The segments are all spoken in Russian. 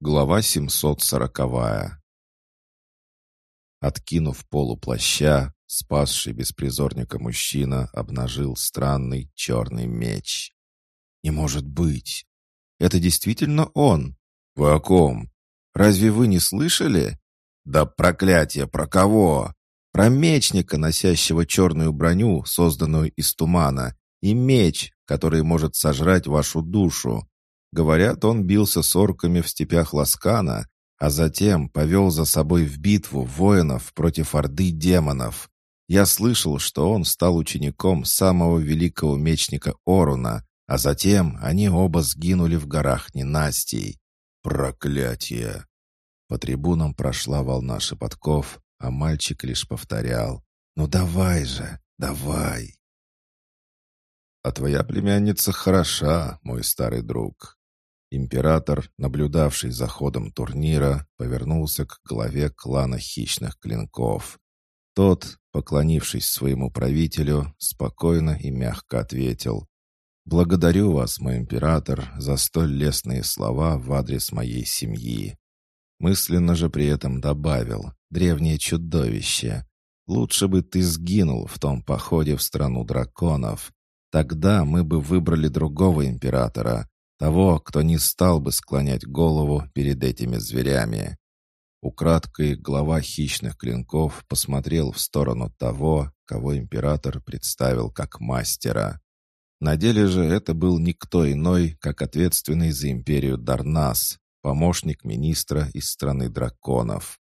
Глава 740 Откинув полу плаща, спасший беспризорника мужчина обнажил странный черный меч. «Не может быть! Это действительно он! Вы о ком? Разве вы не слышали? Да проклятие, про кого? Про мечника, носящего черную броню, созданную из тумана, и меч, который может сожрать вашу душу. Говорят, он бился с орками в степях Ласкана, а затем повел за собой в битву воинов против орды демонов. Я слышал, что он стал учеником самого великого мечника Оруна, а затем они оба сгинули в горах ненастий. Проклятие! По трибунам прошла волна шепотков, а мальчик лишь повторял. «Ну давай же, давай!» «А твоя племянница хороша, мой старый друг. Император, наблюдавший за ходом турнира, повернулся к главе клана хищных клинков. Тот, поклонившись своему правителю, спокойно и мягко ответил «Благодарю вас, мой император, за столь лестные слова в адрес моей семьи». Мысленно же при этом добавил «Древнее чудовище, лучше бы ты сгинул в том походе в страну драконов. Тогда мы бы выбрали другого императора, того, кто не стал бы склонять голову перед этими зверями. Украдкой глава хищных клинков посмотрел в сторону того, кого император представил как мастера. На деле же это был никто иной, как ответственный за империю Дарнас, помощник министра из страны драконов.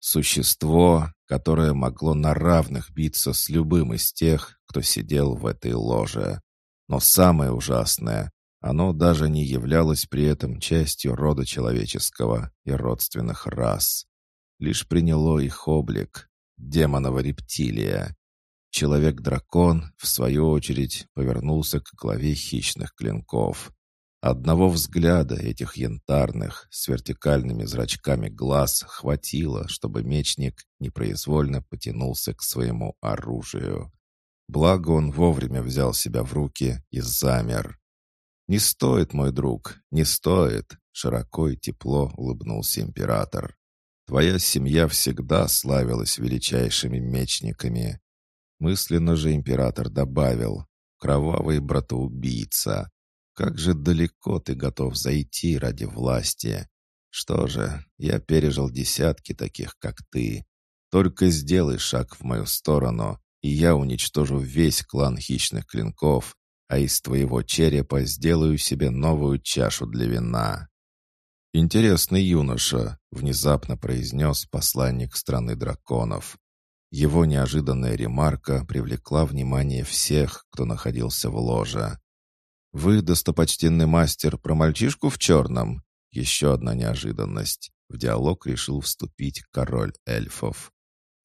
Существо, которое могло на равных биться с любым из тех, кто сидел в этой ложе. Но самое ужасное, оно даже не являлось при этом частью рода человеческого и родственных рас. Лишь приняло их облик демонова рептилия. Человек-дракон, в свою очередь, повернулся к главе хищных клинков. Одного взгляда этих янтарных, с вертикальными зрачками глаз хватило, чтобы мечник непроизвольно потянулся к своему оружию. Благо он вовремя взял себя в руки и замер. «Не стоит, мой друг, не стоит!» Широко и тепло улыбнулся император. «Твоя семья всегда славилась величайшими мечниками». Мысленно же император добавил «Кровавый братоубийца! Как же далеко ты готов зайти ради власти! Что же, я пережил десятки таких, как ты. Только сделай шаг в мою сторону, и я уничтожу весь клан хищных клинков, а из твоего черепа сделаю себе новую чашу для вина». «Интересный юноша», — внезапно произнес посланник страны драконов. Его неожиданная ремарка привлекла внимание всех, кто находился в ложе. «Вы, достопочтенный мастер, про мальчишку в черном?» Еще одна неожиданность. В диалог решил вступить король эльфов.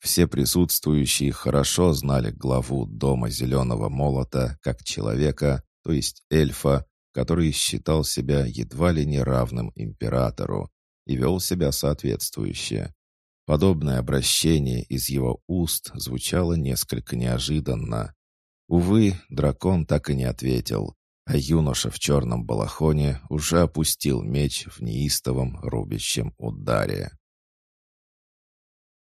Все присутствующие хорошо знали главу Дома Зеленого Молота как человека, то есть эльфа, который считал себя едва ли не равным императору и вел себя соответствующе. Подобное обращение из его уст звучало несколько неожиданно. Увы, дракон так и не ответил, а юноша в черном балахоне уже опустил меч в неистовом рубящем ударе.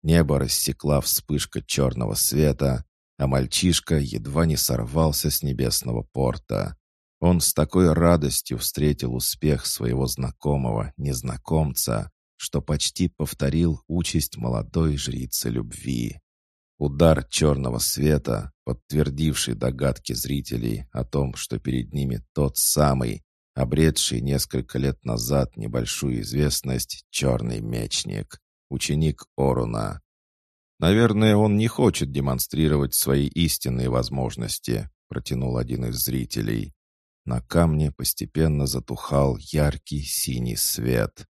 Небо рассекла вспышка черного света, а мальчишка едва не сорвался с небесного порта. Он с такой радостью встретил успех своего знакомого незнакомца, что почти повторил участь молодой жрицы любви. Удар черного света, подтвердивший догадки зрителей о том, что перед ними тот самый, обретший несколько лет назад небольшую известность черный мечник ученик Оруна. «Наверное, он не хочет демонстрировать свои истинные возможности», протянул один из зрителей. На камне постепенно затухал яркий синий свет.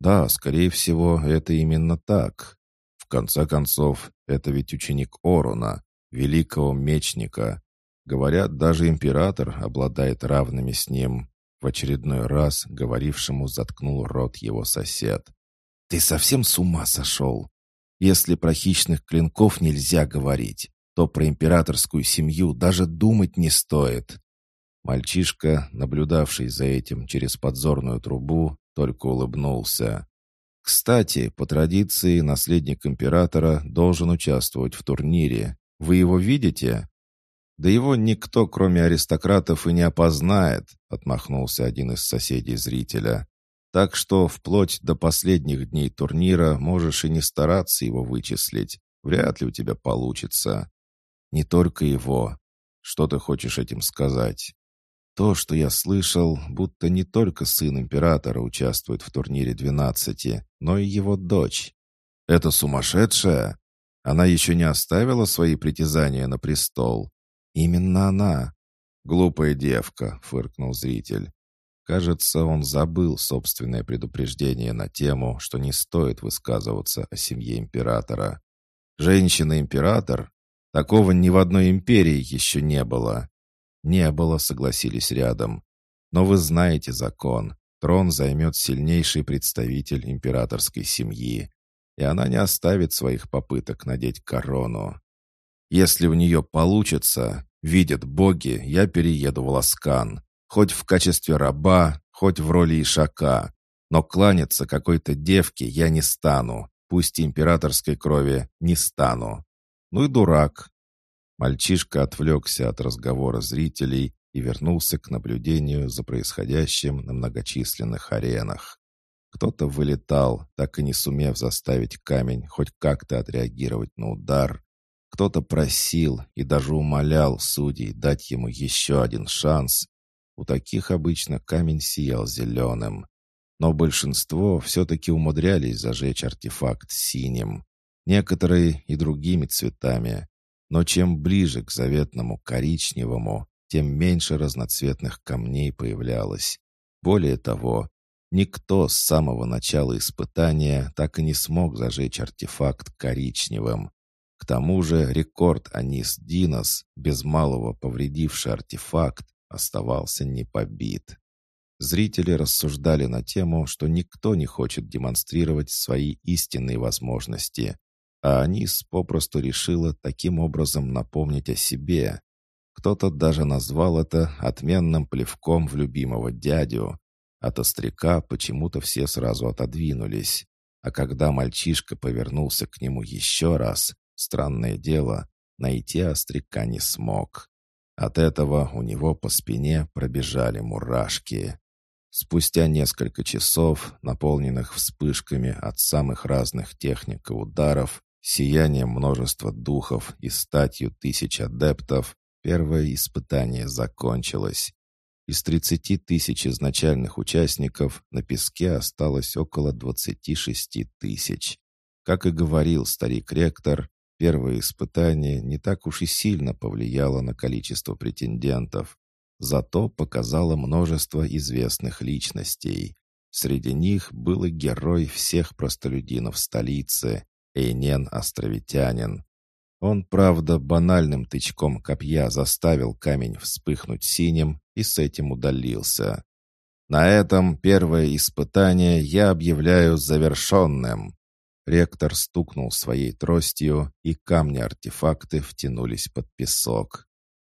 Да, скорее всего, это именно так. В конце концов, это ведь ученик Оруна, великого мечника. Говорят, даже император обладает равными с ним. В очередной раз говорившему заткнул рот его сосед. «Ты совсем с ума сошел? Если про хищных клинков нельзя говорить, то про императорскую семью даже думать не стоит». Мальчишка, наблюдавший за этим через подзорную трубу, только улыбнулся. «Кстати, по традиции, наследник императора должен участвовать в турнире. Вы его видите?» «Да его никто, кроме аристократов, и не опознает», — отмахнулся один из соседей зрителя. «Так что вплоть до последних дней турнира можешь и не стараться его вычислить. Вряд ли у тебя получится. Не только его. Что ты хочешь этим сказать?» То, что я слышал, будто не только сын императора участвует в турнире двенадцати, но и его дочь. Это сумасшедшая? Она еще не оставила свои притязания на престол. Именно она. Глупая девка, фыркнул зритель. Кажется, он забыл собственное предупреждение на тему, что не стоит высказываться о семье императора. Женщина-император? Такого ни в одной империи еще не было. «Не было», — согласились рядом. «Но вы знаете закон. Трон займет сильнейший представитель императорской семьи, и она не оставит своих попыток надеть корону. Если у нее получится, видят боги, я перееду в Ласкан, хоть в качестве раба, хоть в роли ишака, но кланяться какой-то девке я не стану, пусть императорской крови не стану. Ну и дурак, Мальчишка отвлекся от разговора зрителей и вернулся к наблюдению за происходящим на многочисленных аренах. Кто-то вылетал, так и не сумев заставить камень хоть как-то отреагировать на удар. Кто-то просил и даже умолял судей дать ему еще один шанс. У таких обычно камень сиял зеленым. Но большинство все-таки умудрялись зажечь артефакт синим. Некоторые и другими цветами. Но чем ближе к заветному коричневому, тем меньше разноцветных камней появлялось. Более того, никто с самого начала испытания так и не смог зажечь артефакт коричневым. К тому же рекорд Анис Динос, без малого повредивший артефакт, оставался непобит. Зрители рассуждали на тему, что никто не хочет демонстрировать свои истинные возможности, а Анис попросту решила таким образом напомнить о себе. Кто-то даже назвал это отменным плевком в любимого дядю. От остряка почему-то все сразу отодвинулись. А когда мальчишка повернулся к нему еще раз, странное дело, найти остряка не смог. От этого у него по спине пробежали мурашки. Спустя несколько часов, наполненных вспышками от самых разных техник и ударов, сиянием множества духов и статью тысяч адептов, первое испытание закончилось. Из 30 тысяч изначальных участников на песке осталось около 26 тысяч. Как и говорил старик-ректор, первое испытание не так уж и сильно повлияло на количество претендентов, зато показало множество известных личностей. Среди них был и герой всех простолюдинов столицы, Эйнен островитянин. Он, правда, банальным тычком копья заставил камень вспыхнуть синим и с этим удалился. На этом первое испытание я объявляю завершенным. Ректор стукнул своей тростью, и камни-артефакты втянулись под песок.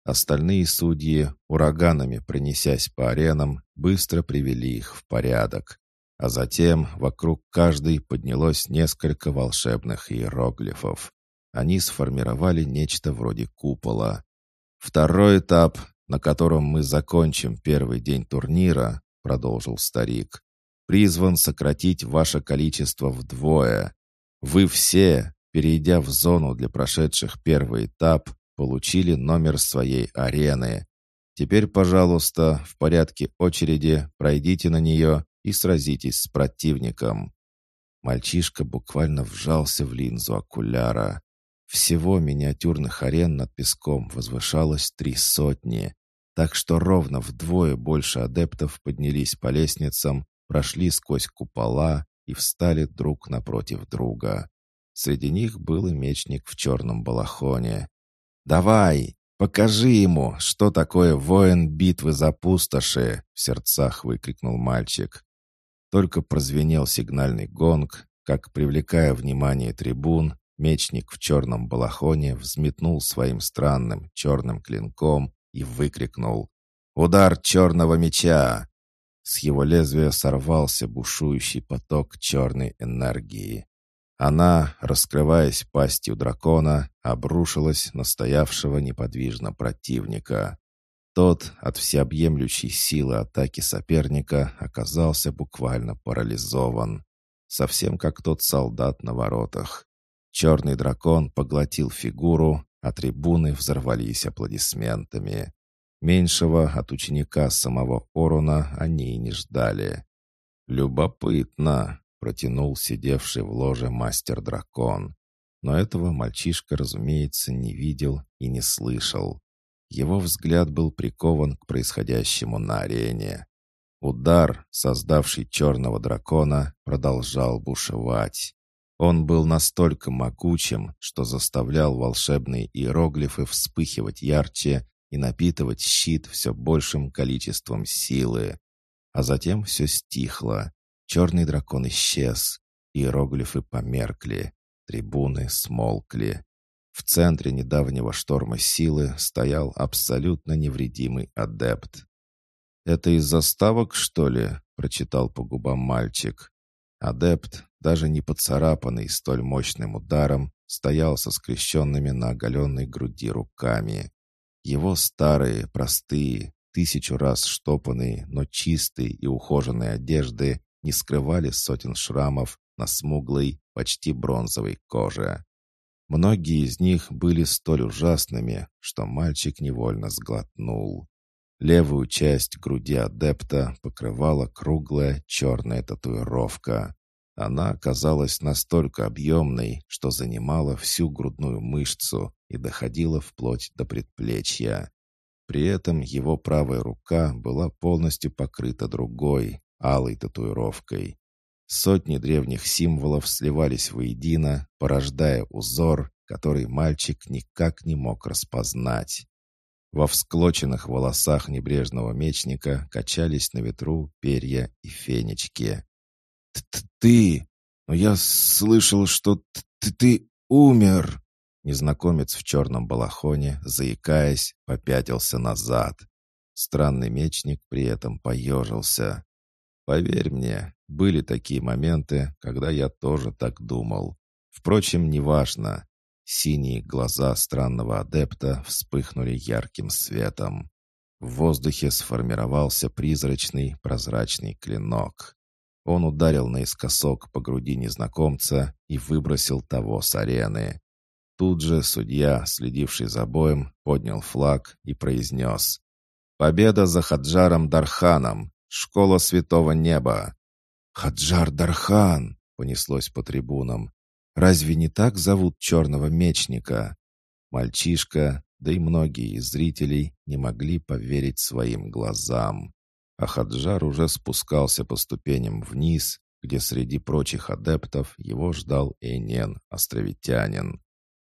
Остальные судьи, ураганами пронесясь по аренам, быстро привели их в порядок. А затем вокруг каждой поднялось несколько волшебных иероглифов. Они сформировали нечто вроде купола. «Второй этап, на котором мы закончим первый день турнира», — продолжил старик, «призван сократить ваше количество вдвое. Вы все, перейдя в зону для прошедших первый этап, получили номер своей арены. Теперь, пожалуйста, в порядке очереди пройдите на нее и сразитесь с противником». Мальчишка буквально вжался в линзу окуляра. Всего миниатюрных арен над песком возвышалось три сотни, так что ровно вдвое больше адептов поднялись по лестницам, прошли сквозь купола и встали друг напротив друга. Среди них был и мечник в черном балахоне. «Давай, покажи ему, что такое воин битвы за пустоши!» — в сердцах выкрикнул мальчик. Только прозвенел сигнальный гонг, как, привлекая внимание трибун, мечник в черном балахоне взметнул своим странным черным клинком и выкрикнул «Удар черного меча!» С его лезвия сорвался бушующий поток черной энергии. Она, раскрываясь пастью дракона, обрушилась на стоявшего неподвижно противника. Тот от всеобъемлющей силы атаки соперника оказался буквально парализован. Совсем как тот солдат на воротах. Черный дракон поглотил фигуру, а трибуны взорвались аплодисментами. Меньшего от ученика самого Оруна они и не ждали. «Любопытно», — протянул сидевший в ложе мастер-дракон. Но этого мальчишка, разумеется, не видел и не слышал. Его взгляд был прикован к происходящему на арене. Удар, создавший черного дракона, продолжал бушевать. Он был настолько могучим, что заставлял волшебные иероглифы вспыхивать ярче и напитывать щит все большим количеством силы. А затем все стихло. Черный дракон исчез. Иероглифы померкли. Трибуны смолкли. В центре недавнего шторма силы стоял абсолютно невредимый адепт. «Это из заставок, что ли?» — прочитал по губам мальчик. Адепт, даже не поцарапанный столь мощным ударом, стоял со скрещенными на оголенной груди руками. Его старые, простые, тысячу раз штопанные, но чистые и ухоженные одежды не скрывали сотен шрамов на смуглой, почти бронзовой коже. Многие из них были столь ужасными, что мальчик невольно сглотнул. Левую часть груди адепта покрывала круглая черная татуировка. Она оказалась настолько объемной, что занимала всю грудную мышцу и доходила вплоть до предплечья. При этом его правая рука была полностью покрыта другой, алой татуировкой. Сотни древних символов сливались воедино, порождая узор, который мальчик никак не мог распознать. Во всклоченных волосах небрежного мечника качались на ветру перья и фенечки. «Ты! Но я слышал, что ты умер!» Незнакомец в черном балахоне, заикаясь, попятился назад. Странный мечник при этом поежился. «Поверь мне, были такие моменты, когда я тоже так думал. Впрочем, неважно. Синие глаза странного адепта вспыхнули ярким светом. В воздухе сформировался призрачный прозрачный клинок. Он ударил наискосок по груди незнакомца и выбросил того с арены. Тут же судья, следивший за боем, поднял флаг и произнес «Победа за Хаджаром Дарханом! Школа Святого Неба!» «Хаджар Дархан!» — понеслось по трибунам. «Разве не так зовут черного мечника?» Мальчишка, да и многие из зрителей не могли поверить своим глазам а Хаджар уже спускался по ступеням вниз, где среди прочих адептов его ждал Эйнен, островитянин.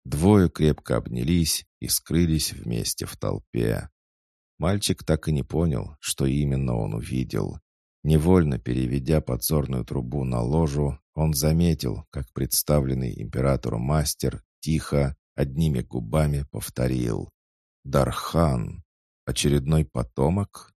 Двое крепко обнялись и скрылись вместе в толпе. Мальчик так и не понял, что именно он увидел. Невольно переведя подзорную трубу на ложу, он заметил, как представленный императору мастер тихо, одними губами повторил «Дархан! Очередной потомок?»